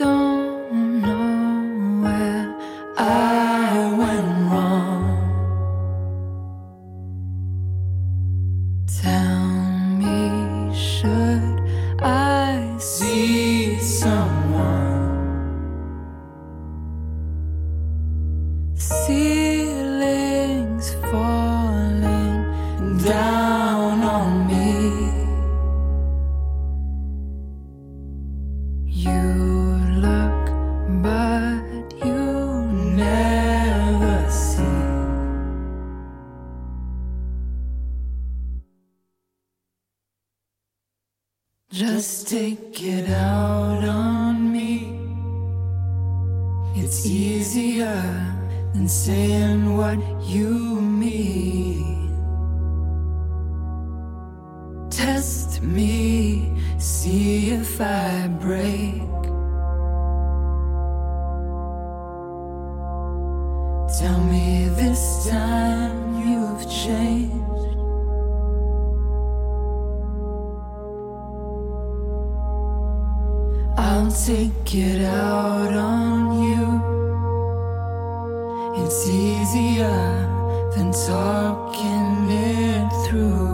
don't know where I went wrong. Tell me, should I see someone? Ceilings falling down on me. You Just take it out on me. It's easier than saying what you mean. Test me, see if I break. Tell me this time I'll take it out on you. It's easier than talking it through.